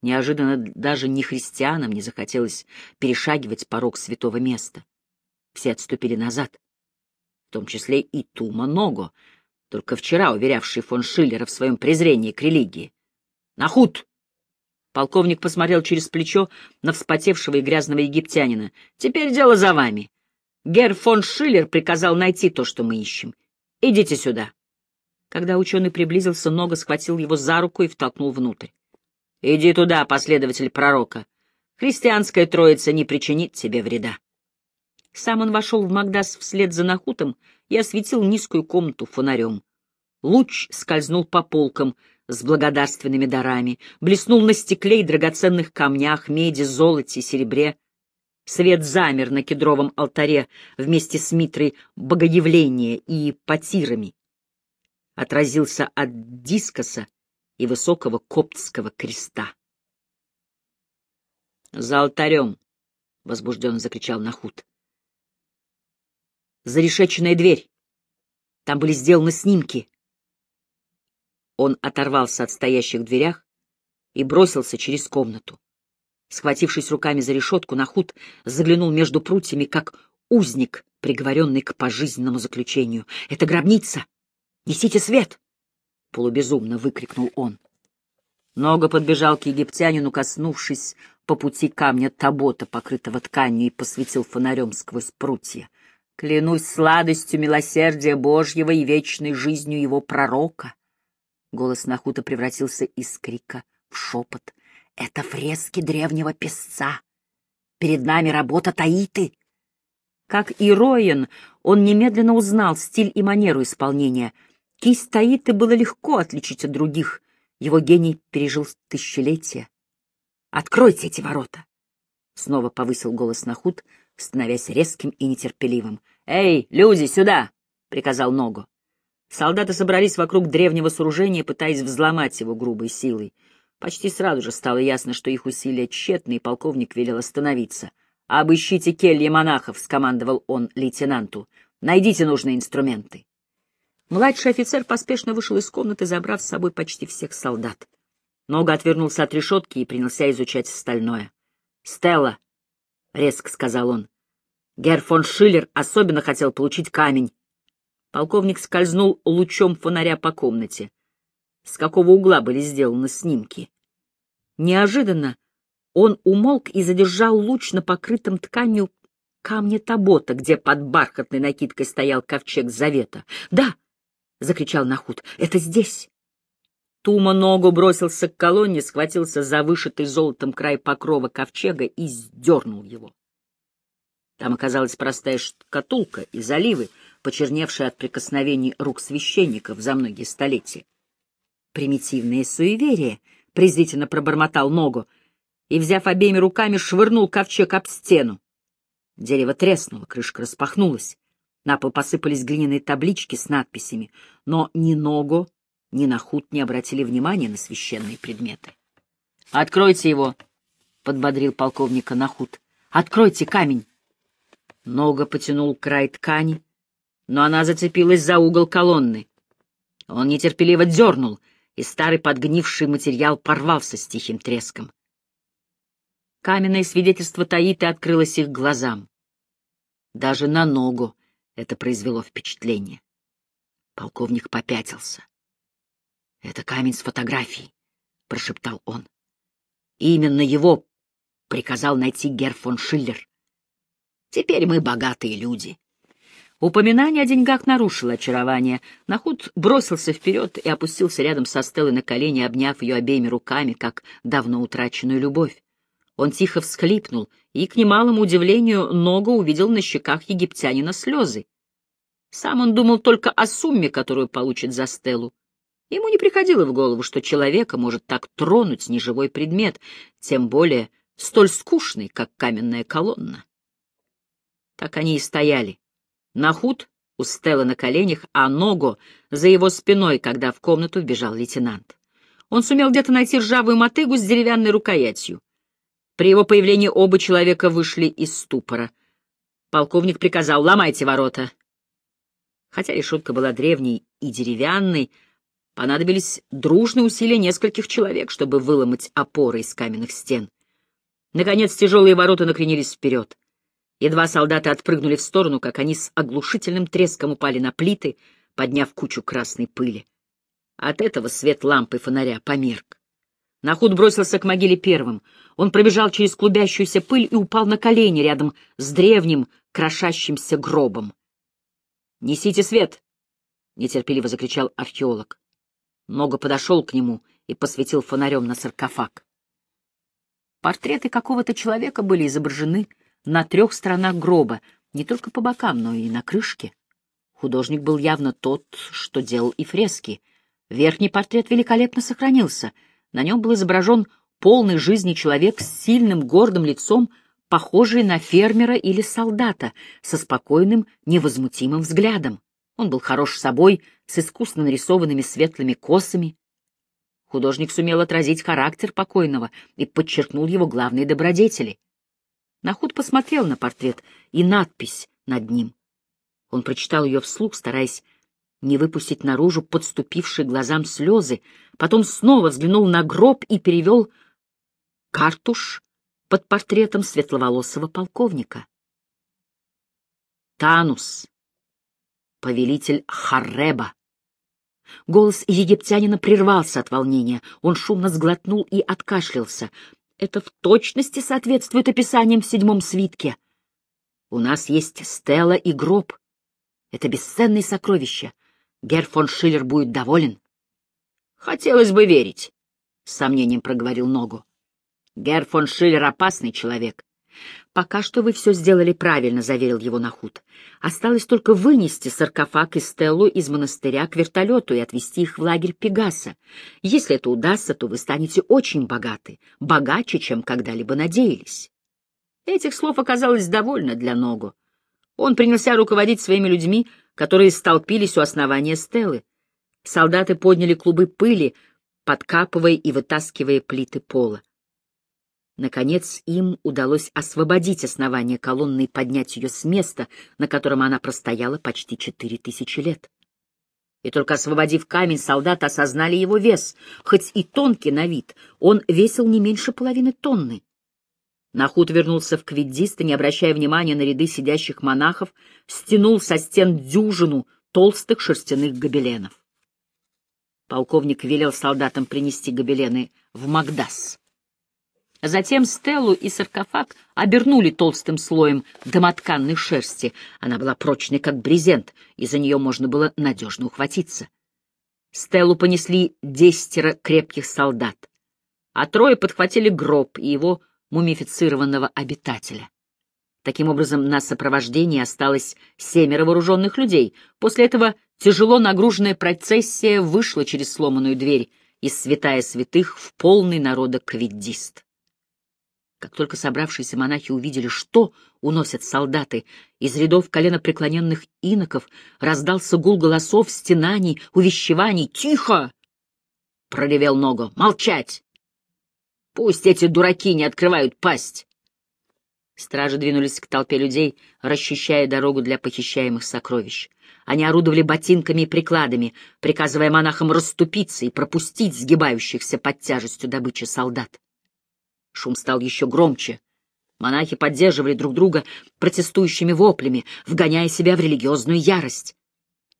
Неожиданно даже ни христианам не захотелось перешагивать порог святого места. Все отступили назад, в том числе и Тума Ного, только вчера уверявший фон Шиллера в своем презрении к религии. «Нахуд!» Полковник посмотрел через плечо на вспотевшего и грязного египтянина. «Теперь дело за вами. Герр фон Шиллер приказал найти то, что мы ищем. Идите сюда». Когда ученый приблизился, Нога схватил его за руку и втолкнул внутрь. «Иди туда, последователь пророка. Христианская троица не причинит тебе вреда». Сам он вошел в Магдас вслед за Нахутом и осветил низкую комнату фонарем. Луч скользнул по полкам с благодарственными дарами, блеснул на стекле и драгоценных камнях, меди, золоте, серебре. Свет замер на кедровом алтаре вместе с митрой богоявления и потирами. Отразился от дискоса и высокого коптского креста. «За алтарем!» — возбужденно закричал Нахут. «Зарешеченная дверь! Там были сделаны снимки!» Он оторвался от стоящих в дверях и бросился через комнату. Схватившись руками за решетку, Нахут заглянул между прутьями, как узник, приговоренный к пожизненному заключению. «Это гробница! Несите свет!» — полубезумно выкрикнул он. Нога подбежал к египтянину, коснувшись по пути камня табота, покрытого тканью, и посветил фонарем сквозь прутья. «Клянусь сладостью милосердия Божьего и вечной жизнью его пророка!» Голос Нахута превратился из крика в шепот. «Это фрески древнего песца! Перед нами работа Таиты!» Как и Роен, он немедленно узнал стиль и манеру исполнения — Кисть Таиты было легко отличить от других. Его гений пережил тысячелетия. «Откройте эти ворота!» Снова повысил голос Нахут, становясь резким и нетерпеливым. «Эй, люди, сюда!» — приказал Ногу. Солдаты собрались вокруг древнего сооружения, пытаясь взломать его грубой силой. Почти сразу же стало ясно, что их усилия тщетны, и полковник велел остановиться. «Обыщите кельи монахов», — скомандовал он лейтенанту. «Найдите нужные инструменты». Младший офицер поспешно вышел из комнаты, забрав с собой почти всех солдат. Нога отвернулся от решетки и принялся изучать остальное. «Стелла», — резко сказал он, — «Герр фон Шиллер особенно хотел получить камень». Полковник скользнул лучом фонаря по комнате. С какого угла были сделаны снимки? Неожиданно он умолк и задержал луч на покрытом тканью камне Табота, где под бархатной накидкой стоял ковчег Завета. «Да!» — закричал Нахут. — Это здесь! Тума ногу бросился к колонне, схватился за вышитый золотом край покрова ковчега и сдернул его. Там оказалась простая шкатулка из оливы, почерневшая от прикосновений рук священников за многие столетия. «Примитивное суеверие!» — презрительно пробормотал ногу и, взяв обеими руками, швырнул ковчег об стену. Дерево треснуло, крышка распахнулась. На пол посыпались глиняные таблички с надписями, но ни Ногу, ни Нахут не обратили внимания на священные предметы. «Откройте его!» — подбодрил полковника Нахут. «Откройте камень!» Нога потянул край ткани, но она зацепилась за угол колонны. Он нетерпеливо дернул, и старый подгнивший материал порвался с тихим треском. Каменное свидетельство Таиты открылось их глазам. Даже на ногу это произвело впечатление. Полковник попятился. — Это камень с фотографией, — прошептал он. — Именно его приказал найти Герр фон Шиллер. Теперь мы богатые люди. Упоминание о деньгах нарушило очарование. Нахуд бросился вперед и опустился рядом со Стеллой на колени, обняв ее обеими руками, как давно утраченную любовь. Он тихо всхлипнул и, к немалому удивлению, Нога увидел на щеках египтянина слезы. Сам он думал только о сумме, которую получит за Стеллу. Ему не приходило в голову, что человека может так тронуть неживой предмет, тем более столь скучный, как каменная колонна. Так они и стояли. Нахуд у Стеллы на коленях, а Ногу за его спиной, когда в комнату вбежал лейтенант. Он сумел где-то найти ржавую мотыгу с деревянной рукоятью. При его появлении оба человека вышли из ступора. Полковник приказал «ломайте ворота». Хотя решетка была древней и деревянной, Понадобились дружные усилия нескольких человек, чтобы выломать опоры из каменных стен. Наконец тяжелые ворота накренились вперед. Едва солдаты отпрыгнули в сторону, как они с оглушительным треском упали на плиты, подняв кучу красной пыли. От этого свет лампы фонаря померк. Нахуд бросился к могиле первым. Он пробежал через клубящуюся пыль и упал на колени рядом с древним, крошащимся гробом. «Несите свет!» — нетерпеливо закричал археолог. Много подошел к нему и посветил фонарем на саркофаг. Портреты какого-то человека были изображены на трех сторонах гроба, не только по бокам, но и на крышке. Художник был явно тот, что делал и фрески. Верхний портрет великолепно сохранился. На нем был изображен полный жизни человек с сильным гордым лицом, похожий на фермера или солдата, со спокойным, невозмутимым взглядом. Он был хорош собой, с искусно нарисованными светлыми косами. Художник сумел отразить характер покойного и подчеркнул его главные добродетели. Нахуд посмотрел на портрет и надпись над ним. Он прочитал ее вслух, стараясь не выпустить наружу подступившие глазам слезы, потом снова взглянул на гроб и перевел картуш под портретом светловолосого полковника. Танус, повелитель Харреба. Голос египтянина прервался от волнения. Он шумно сглотнул и откашлялся. Это в точности соответствует описаниям в седьмом свитке. У нас есть стела и гроб. Это бесценные сокровища. Герр фон Шиллер будет доволен. Хотелось бы верить, — с сомнением проговорил Ногу. Герр фон Шиллер — опасный человек. «Пока что вы все сделали правильно», — заверил его Нахут. «Осталось только вынести саркофаг и Стеллу из монастыря к вертолету и отвезти их в лагерь Пегаса. Если это удастся, то вы станете очень богаты, богаче, чем когда-либо надеялись». Этих слов оказалось довольно для Ногу. Он принялся руководить своими людьми, которые столпились у основания Стеллы. Солдаты подняли клубы пыли, подкапывая и вытаскивая плиты пола. Наконец им удалось освободить основание колонны и поднять ее с места, на котором она простояла почти четыре тысячи лет. И только освободив камень, солдаты осознали его вес. Хоть и тонкий на вид, он весил не меньше половины тонны. Нахут вернулся в Квиддист и, не обращая внимания на ряды сидящих монахов, стянул со стен дюжину толстых шерстяных гобеленов. Полковник велел солдатам принести гобелены в Магдас. Затем Стеллу и саркофаг обернули толстым слоем домотканной шерсти. Она была прочной, как брезент, и за нее можно было надежно ухватиться. Стеллу понесли десятеро крепких солдат, а трое подхватили гроб и его мумифицированного обитателя. Таким образом, на сопровождении осталось семеро вооруженных людей. После этого тяжело нагруженная процессия вышла через сломанную дверь из святая святых в полный народа квиддист. Как только собравшиеся монахи увидели, что уносят солдаты, из рядов коленопреклоненных иноков раздался гул голосов, стенаний, увещеваний. «Тихо!» — проревел Ногу. «Молчать! Пусть эти дураки не открывают пасть!» Стражи двинулись к толпе людей, расчищая дорогу для похищаемых сокровищ. Они орудовали ботинками и прикладами, приказывая монахам расступиться и пропустить сгибающихся под тяжестью добычи солдат. Шум стал еще громче. Монахи поддерживали друг друга протестующими воплями, вгоняя себя в религиозную ярость.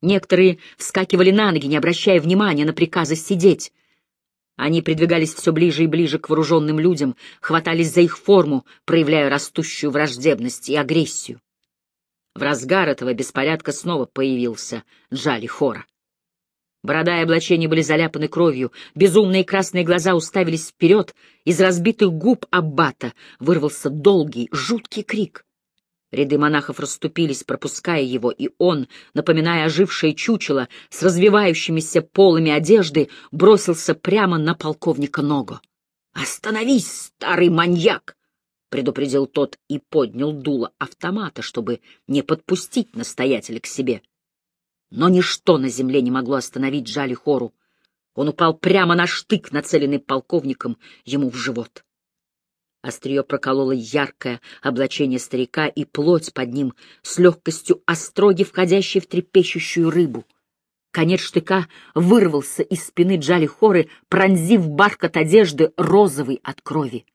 Некоторые вскакивали на ноги, не обращая внимания на приказы сидеть. Они придвигались все ближе и ближе к вооруженным людям, хватались за их форму, проявляя растущую враждебность и агрессию. В разгар этого беспорядка снова появился Джали Хора. Борода и облачения были заляпаны кровью, безумные красные глаза уставились вперед, из разбитых губ аббата вырвался долгий, жуткий крик. Ряды монахов расступились, пропуская его, и он, напоминая ожившее чучело с развивающимися полами одежды, бросился прямо на полковника Ногу. «Остановись, старый маньяк!» — предупредил тот и поднял дуло автомата, чтобы не подпустить настоятеля к себе. Но ничто на земле не могло остановить Джали Хору. Он упал прямо на штык, нацеленный полковником ему в живот. Острие прокололо яркое облачение старика и плоть под ним с легкостью остроги, входящей в трепещущую рыбу. Конец штыка вырвался из спины Джали Хоры, пронзив бархат одежды розовый от крови.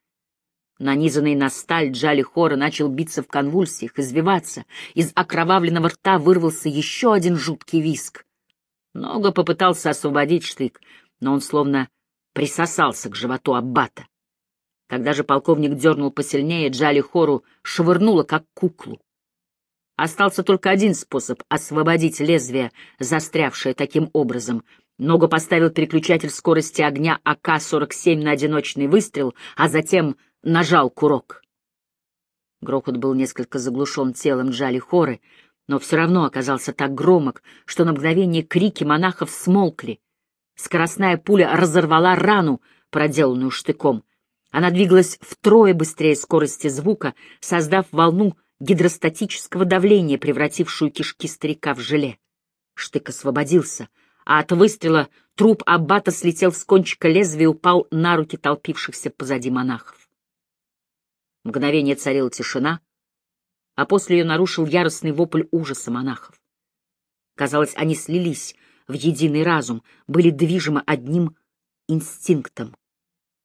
Нанизанный на сталь Джали Хора начал биться в конвульсиях, извиваться. Из окровавленного рта вырвался еще один жуткий виск. Много попытался освободить штык, но он словно присосался к животу аббата. Когда же полковник дернул посильнее, Джали Хору швырнуло, как куклу. Остался только один способ освободить лезвие, застрявшее таким образом. Ногу поставил переключатель скорости огня АК-47 на одиночный выстрел, а затем нажал курок. Грохот был несколько заглушен телом Джали Хоры, но все равно оказался так громок, что на мгновение крики монахов смолкли. Скоростная пуля разорвала рану, проделанную штыком. Она двигалась втрое быстрее скорости звука, создав волну гидростатического давления, превратившую кишки старика в желе. Штык освободился, а от выстрела труп аббата слетел с кончика лезвия и упал на руки толпившихся позади монахов. Мгновение царила тишина, а после ее нарушил яростный вопль ужаса монахов. Казалось, они слились в единый разум, были движимы одним инстинктом.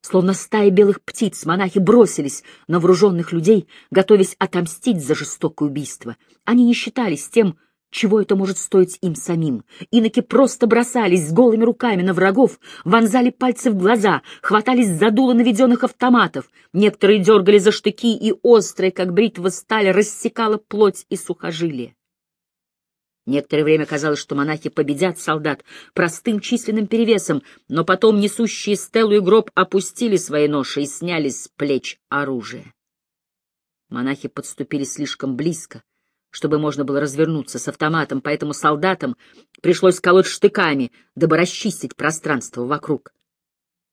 Словно стая белых птиц, монахи бросились на вооруженных людей, готовясь отомстить за жестокое убийство. Они не считались тем, чего это может стоить им самим. Иноки просто бросались с голыми руками на врагов, вонзали пальцы в глаза, хватались за дуло наведенных автоматов. Некоторые дергали за штыки, и острая, как бритва сталь, рассекала плоть и сухожилия. Некоторое время казалось, что монахи победят солдат простым численным перевесом, но потом несущие стелу и гроб опустили свои ноши и сняли с плеч оружие. Монахи подступили слишком близко, чтобы можно было развернуться с автоматом, поэтому солдатам пришлось колоть штыками, дабы расчистить пространство вокруг.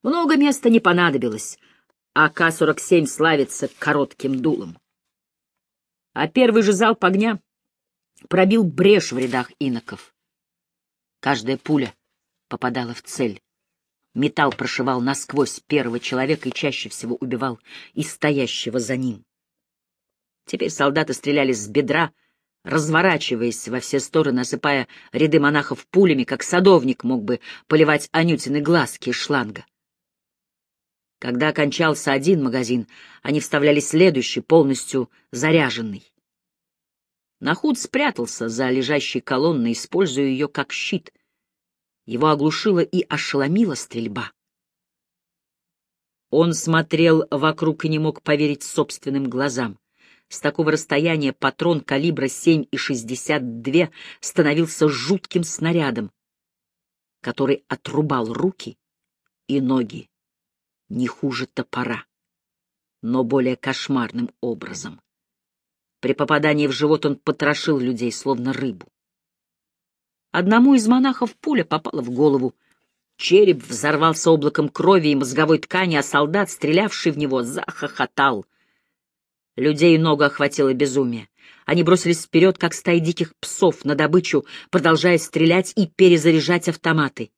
Много места не понадобилось, а К-47 славится коротким дулом. А первый же залп огня пробил брешь в рядах иноков. Каждая пуля попадала в цель. Металл прошивал насквозь первого человека и чаще всего убивал и стоящего за ним. Теперь солдаты стреляли с бедра, разворачиваясь во все стороны, осыпая ряды монахов пулями, как садовник мог бы поливать анютины глазки из шланга. Когда окончался один магазин, они вставляли следующий, полностью заряженный. Нахуд спрятался за лежащей колонной, используя ее как щит. Его оглушила и ошеломила стрельба. Он смотрел вокруг и не мог поверить собственным глазам. С такого расстояния патрон калибра 7,62 становился жутким снарядом, который отрубал руки и ноги не хуже топора, но более кошмарным образом. При попадании в живот он потрошил людей, словно рыбу. Одному из монахов пуля попала в голову. Череп взорвался облаком крови и мозговой ткани, а солдат, стрелявший в него, захохотал. Людей много охватило безумие. Они бросились вперед, как стаи диких псов, на добычу, продолжая стрелять и перезаряжать автоматы.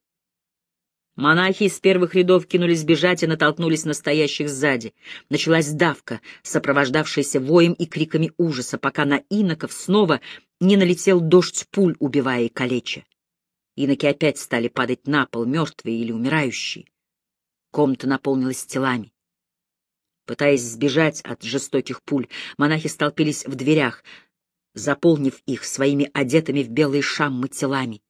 Монахи из первых рядов кинулись бежать и натолкнулись на стоящих сзади. Началась давка, сопровождавшаяся воем и криками ужаса, пока на иноков снова не налетел дождь пуль, убивая и калеча. Иноки опять стали падать на пол, мертвые или умирающие. Комната наполнилась телами. Пытаясь сбежать от жестоких пуль, монахи столпились в дверях, заполнив их своими одетыми в белые шаммы телами.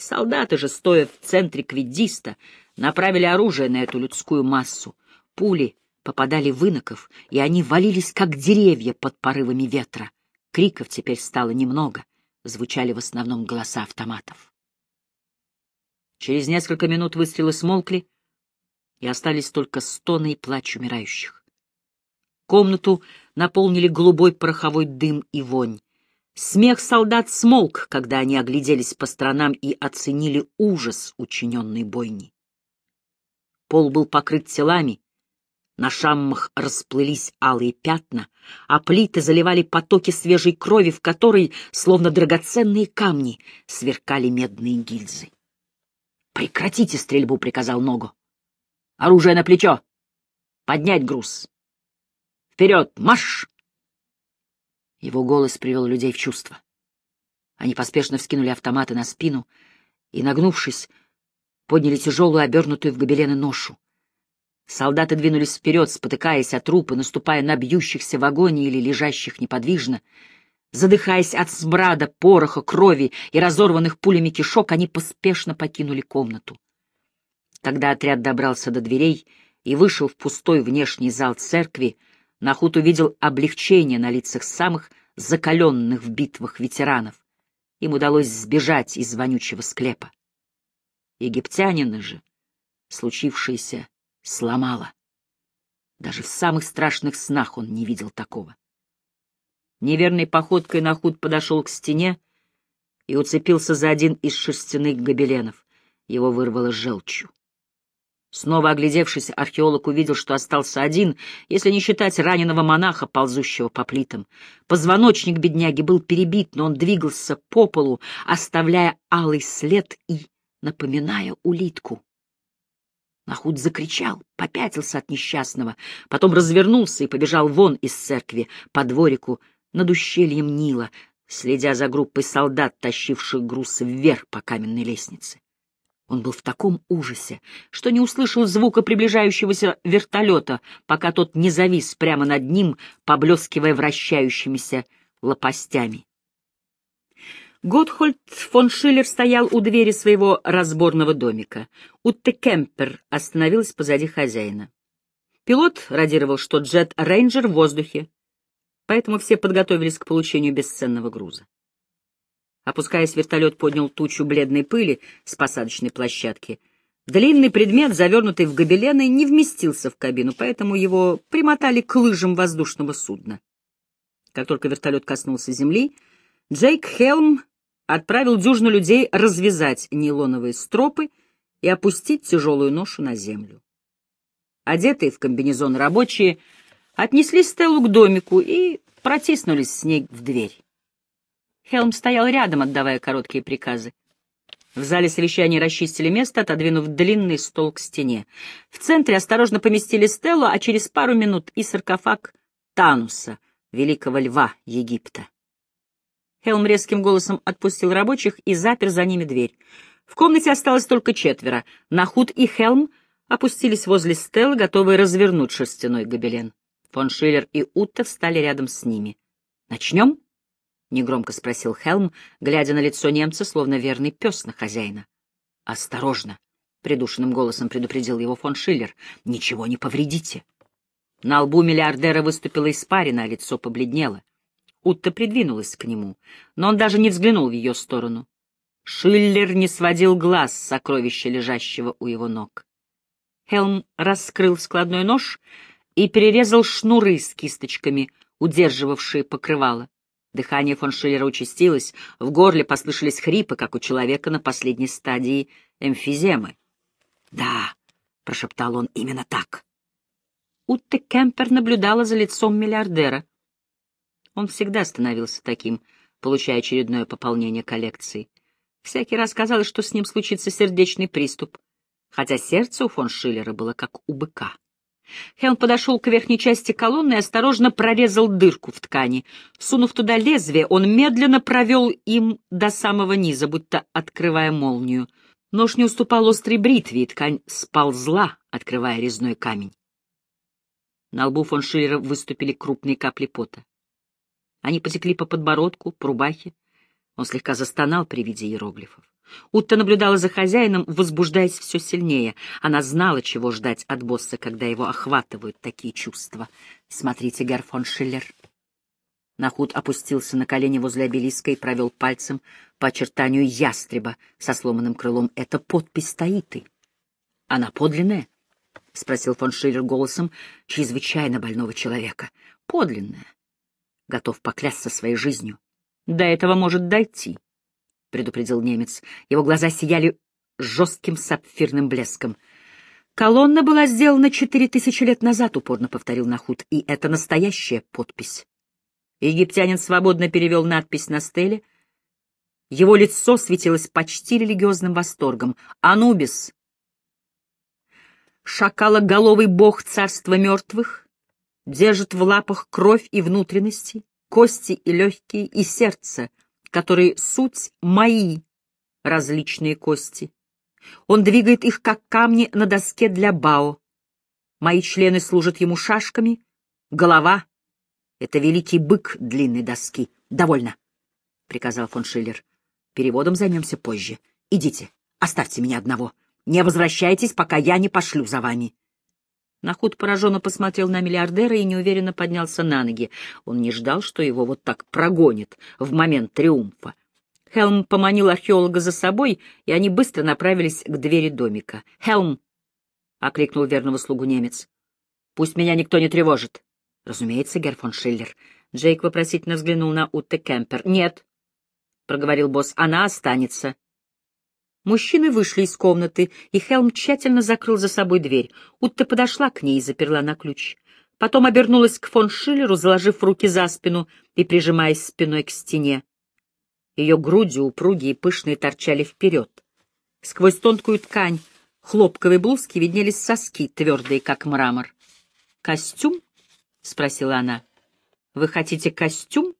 Солдаты же, стоя в центре квидиста, направили оружие на эту людскую массу. Пули попадали в иноков, и они валились, как деревья под порывами ветра. Криков теперь стало немного, звучали в основном голоса автоматов. Через несколько минут выстрелы смолкли, и остались только стоны и плач умирающих. Комнату наполнили голубой пороховой дым и вонь. Смех солдат смолк, когда они огляделись по сторонам и оценили ужас учиненной бойни. Пол был покрыт телами, на шаммах расплылись алые пятна, а плиты заливали потоки свежей крови, в которой, словно драгоценные камни, сверкали медные гильзы. «Прекратите стрельбу!» — приказал Ногу. «Оружие на плечо! Поднять груз! Вперед! Марш!» Его голос привел людей в чувство. Они поспешно вскинули автоматы на спину и, нагнувшись, подняли тяжелую, обернутую в гобелены ношу. Солдаты двинулись вперед, спотыкаясь от трупы, наступая на бьющихся в агонии или лежащих неподвижно. Задыхаясь от смрада, пороха, крови и разорванных пулями кишок, они поспешно покинули комнату. Когда отряд добрался до дверей и вышел в пустой внешний зал церкви, Нахут увидел облегчение на лицах самых закаленных в битвах ветеранов. Им удалось сбежать из вонючего склепа. Египтянина же случившееся сломало. Даже в самых страшных снах он не видел такого. Неверной походкой Нахуд подошел к стене и уцепился за один из шерстяных гобеленов. Его вырвало желчью. Снова оглядевшись, археолог увидел, что остался один, если не считать раненого монаха, ползущего по плитам. Позвоночник бедняги был перебит, но он двигался по полу, оставляя алый след и напоминая улитку. Нахуд закричал, попятился от несчастного, потом развернулся и побежал вон из церкви по дворику над ущельем Нила, следя за группой солдат, тащивших груз вверх по каменной лестнице. Он был в таком ужасе, что не услышал звука приближающегося вертолета, пока тот не завис прямо над ним, поблескивая вращающимися лопастями. Готхольд фон Шиллер стоял у двери своего разборного домика. Утте Кемпер остановилась позади хозяина. Пилот радировал, что джет-рейнджер в воздухе, поэтому все подготовились к получению бесценного груза. Опускаясь, вертолет поднял тучу бледной пыли с посадочной площадки. Длинный предмет, завернутый в гобелены, не вместился в кабину, поэтому его примотали к лыжам воздушного судна. Как только вертолет коснулся земли, Джейк Хелм отправил дюжину людей развязать нейлоновые стропы и опустить тяжелую ношу на землю. Одетые в комбинезон рабочие отнесли Стеллу к домику и протиснулись с ней в дверь. Хелм стоял рядом, отдавая короткие приказы. В зале совещания расчистили место, отодвинув длинный стол к стене. В центре осторожно поместили Стеллу, а через пару минут и саркофаг Тануса, великого льва Египта. Хелм резким голосом отпустил рабочих и запер за ними дверь. В комнате осталось только четверо. Нахуд и Хелм опустились возле Стеллы, готовые развернуть шерстяной гобелен. Фон Шиллер и Утта встали рядом с ними. «Начнем?» — негромко спросил Хелм, глядя на лицо немца, словно верный пес на хозяина. «Осторожно!» — придушенным голосом предупредил его фон Шиллер. «Ничего не повредите!» На лбу миллиардера выступила испарина, а лицо побледнело. Утта придвинулась к нему, но он даже не взглянул в ее сторону. Шиллер не сводил глаз с сокровища, лежащего у его ног. Хелм раскрыл складной нож и перерезал шнуры с кисточками, удерживавшие покрывало. Дыхание фон Шиллера участилось, в горле послышались хрипы, как у человека на последней стадии эмфиземы. «Да», — прошептал он, — «именно так». Утте Кемпер наблюдала за лицом миллиардера. Он всегда становился таким, получая очередное пополнение коллекции. Всякий раз казалось, что с ним случится сердечный приступ, хотя сердце у фон Шиллера было как у быка. Хелм подошел к верхней части колонны и осторожно прорезал дырку в ткани. Сунув туда лезвие, он медленно провел им до самого низа, будто открывая молнию. Нож не уступал острой бритве, и ткань сползла, открывая резной камень. На лбу фон Шиллера выступили крупные капли пота. Они потекли по подбородку, по рубахе. Он слегка застонал при виде иероглифов. Утта наблюдала за хозяином, возбуждаясь все сильнее. Она знала, чего ждать от босса, когда его охватывают такие чувства. «Смотрите, Герр фон Шиллер». Нахуд опустился на колени возле обелиска и провел пальцем по очертанию ястреба со сломанным крылом. «Это подпись Таиты. Она подлинная?» — спросил фон Шиллер голосом чрезвычайно больного человека. «Подлинная. Готов поклясться своей жизнью. До этого может дойти». — предупредил немец. Его глаза сияли жестким сапфирным блеском. «Колонна была сделана четыре тысячи лет назад», — упорно повторил Нахут, — «и это настоящая подпись». Египтянин свободно перевел надпись на стеле. Его лицо светилось почти религиозным восторгом. «Анубис» шакалоголовый бог царства мертвых, держит в лапах кровь и внутренности, кости и легкие, и сердце, которые суть мои различные кости. Он двигает их, как камни на доске для бао. Мои члены служат ему шашками, голова — это великий бык длинной доски. Довольно, — приказал фон Шиллер. Переводом займемся позже. Идите, оставьте меня одного. Не возвращайтесь, пока я не пошлю за вами. Нахуд пораженно посмотрел на миллиардера и неуверенно поднялся на ноги. Он не ждал, что его вот так прогонит в момент триумфа. Хелм поманил археолога за собой, и они быстро направились к двери домика. «Хелм!» — окликнул верного слугу немец. «Пусть меня никто не тревожит». «Разумеется, Герр фон Шиллер». Джейк вопросительно взглянул на Утте Кемпер. «Нет», — проговорил босс, — «она останется». Мужчины вышли из комнаты, и Хелм тщательно закрыл за собой дверь. Утта подошла к ней и заперла на ключ. Потом обернулась к фон Шиллеру, заложив руки за спину и прижимаясь спиной к стене. Ее груди, упругие и пышные, торчали вперед. Сквозь тонкую ткань хлопковой блузки виднелись соски, твердые, как мрамор. «Костюм?» — спросила она. «Вы хотите костюм?»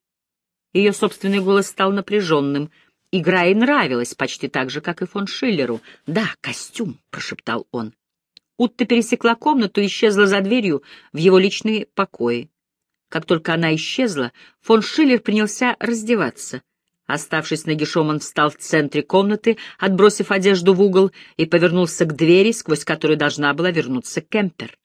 Ее собственный голос стал напряженным — Игра ей нравилась почти так же, как и фон Шиллеру. «Да, костюм», — прошептал он. Утта пересекла комнату и исчезла за дверью в его личные покои. Как только она исчезла, фон Шиллер принялся раздеваться. Оставшись нагишом, он встал в центре комнаты, отбросив одежду в угол, и повернулся к двери, сквозь которую должна была вернуться Кемпер.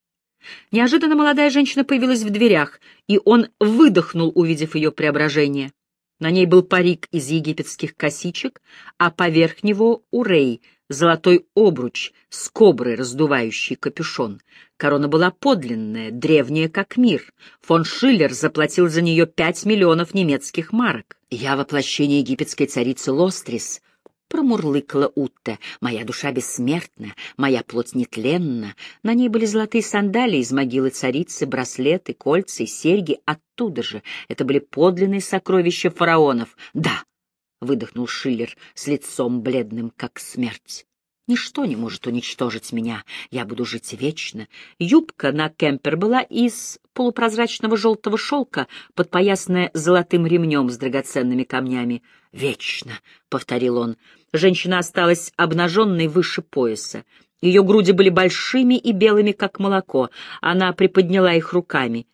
Неожиданно молодая женщина появилась в дверях, и он выдохнул, увидев ее преображение. На ней был парик из египетских косичек, а поверх него урей, золотой обруч с коброй, раздувающий капюшон. Корона была подлинная, древняя как мир. Фон Шиллер заплатил за нее пять миллионов немецких марок. «Я воплощение египетской царицы Лострис», — промурлыкала Утта. «Моя душа бессмертна, моя плоть нетленна». На ней были золотые сандалии из могилы царицы, браслеты, кольца и серьги оттуда же. Это были подлинные сокровища фараонов. «Да», — выдохнул Шиллер с лицом бледным, как смерть. Ничто не может уничтожить меня. Я буду жить вечно. Юбка на кемпер была из полупрозрачного желтого шелка, подпоясанная золотым ремнем с драгоценными камнями. «Вечно», — повторил он. Женщина осталась обнаженной выше пояса. Ее груди были большими и белыми, как молоко. Она приподняла их руками.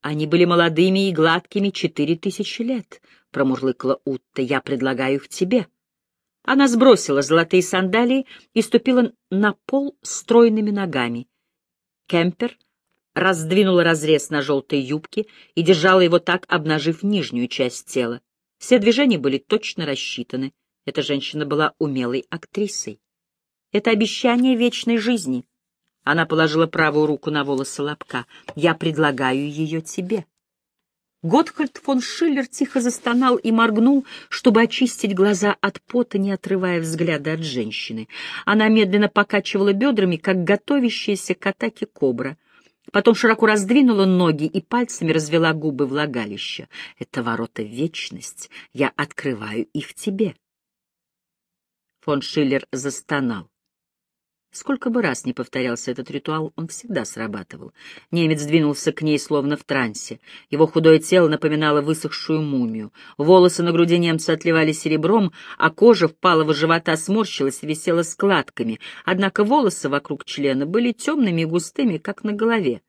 Они были молодыми и гладкими четыре тысячи лет, — промурлыкала Утта. «Я предлагаю их тебе». Она сбросила золотые сандалии и ступила на пол стройными ногами. Кемпер раздвинула разрез на желтой юбке и держала его так, обнажив нижнюю часть тела. Все движения были точно рассчитаны. Эта женщина была умелой актрисой. Это обещание вечной жизни. Она положила правую руку на волосы лобка. «Я предлагаю ее тебе». Готхальд фон Шиллер тихо застонал и моргнул, чтобы очистить глаза от пота, не отрывая взгляда от женщины. Она медленно покачивала бедрами, как готовящаяся к атаке кобра. Потом широко раздвинула ноги и пальцами развела губы влагалища. «Это ворота в вечность. Я открываю их тебе». Фон Шиллер застонал. Сколько бы раз ни повторялся этот ритуал, он всегда срабатывал. Немец двинулся к ней, словно в трансе. Его худое тело напоминало высохшую мумию. Волосы на груди немца отливали серебром, а кожа впалого живота сморщилась и висела складками. Однако волосы вокруг члена были темными и густыми, как на голове.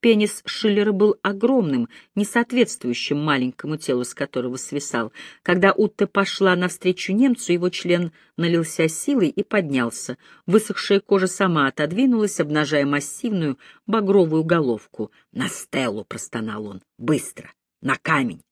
Пенис Шиллера был огромным, не соответствующим маленькому телу, с которого свисал. Когда Утта пошла навстречу немцу, его член налился силой и поднялся. Высохшая кожа сама отодвинулась, обнажая массивную багровую головку. «На стелу!» — простонал он. «Быстро! На камень!»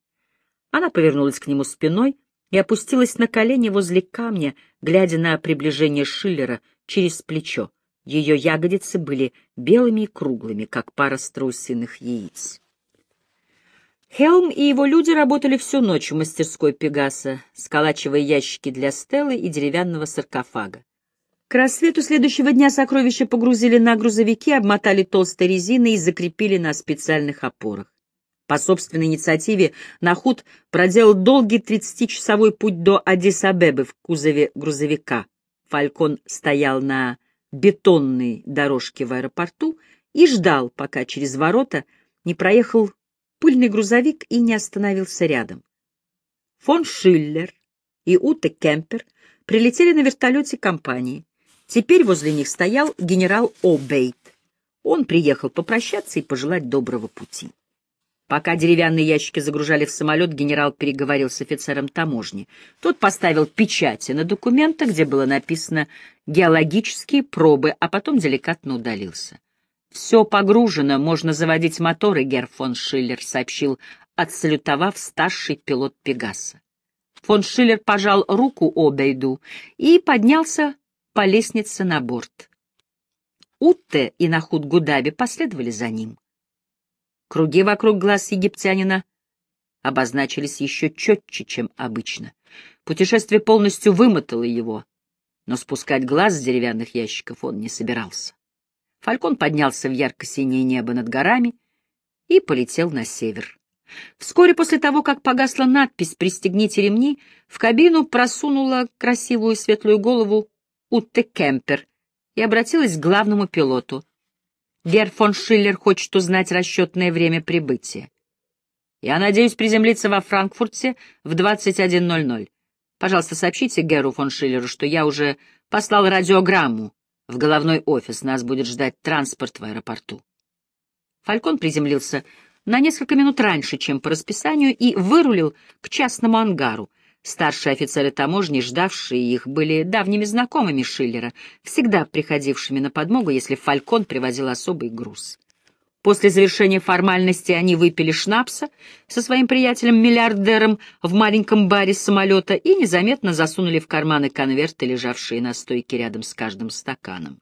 Она повернулась к нему спиной и опустилась на колени возле камня, глядя на приближение Шиллера через плечо. Ее ягодицы были белыми и круглыми, как пара страусиных яиц. Хелм и его люди работали всю ночь в мастерской Пегаса, сколачивая ящики для стелы и деревянного саркофага. К рассвету следующего дня сокровища погрузили на грузовики, обмотали толстой резиной и закрепили на специальных опорах. По собственной инициативе Нахут проделал долгий 30-часовой путь до Адис-Абебы в кузове грузовика. Фалькон стоял на бетонной дорожке в аэропорту и ждал, пока через ворота не проехал пыльный грузовик и не остановился рядом. Фон Шиллер и Уте Кемпер прилетели на вертолете компании. Теперь возле них стоял генерал О'Бейт. Он приехал попрощаться и пожелать доброго пути. Пока деревянные ящики загружали в самолет, генерал переговорил с офицером таможни. Тот поставил печати на документах, где было написано «геологические пробы», а потом деликатно удалился. «Все погружено, можно заводить моторы», — Герр фон Шиллер сообщил, отсалютовав старший пилот Пегаса. Фон Шиллер пожал руку Обейду и поднялся по лестнице на борт. Утте и Нахуд Гудаби последовали за ним. Круги вокруг глаз египтянина обозначились еще четче, чем обычно. Путешествие полностью вымотало его, но спускать глаз с деревянных ящиков он не собирался. Фалькон поднялся в ярко-синее небо над горами и полетел на север. Вскоре после того, как погасла надпись «Пристегните ремни», в кабину просунула красивую светлую голову Утте Кемпер и обратилась к главному пилоту — Герр фон Шиллер хочет узнать расчетное время прибытия. Я надеюсь приземлиться во Франкфурте в 21.00. Пожалуйста, сообщите Геру фон Шиллеру, что я уже послал радиограмму в головной офис. Нас будет ждать транспорт в аэропорту. Фалькон приземлился на несколько минут раньше, чем по расписанию, и вырулил к частному ангару, Старшие офицеры таможни, ждавшие их, были давними знакомыми Шиллера, всегда приходившими на подмогу, если Фалькон привозил особый груз. После завершения формальности они выпили шнапса со своим приятелем-миллиардером в маленьком баре самолета и незаметно засунули в карманы конверты, лежавшие на стойке рядом с каждым стаканом.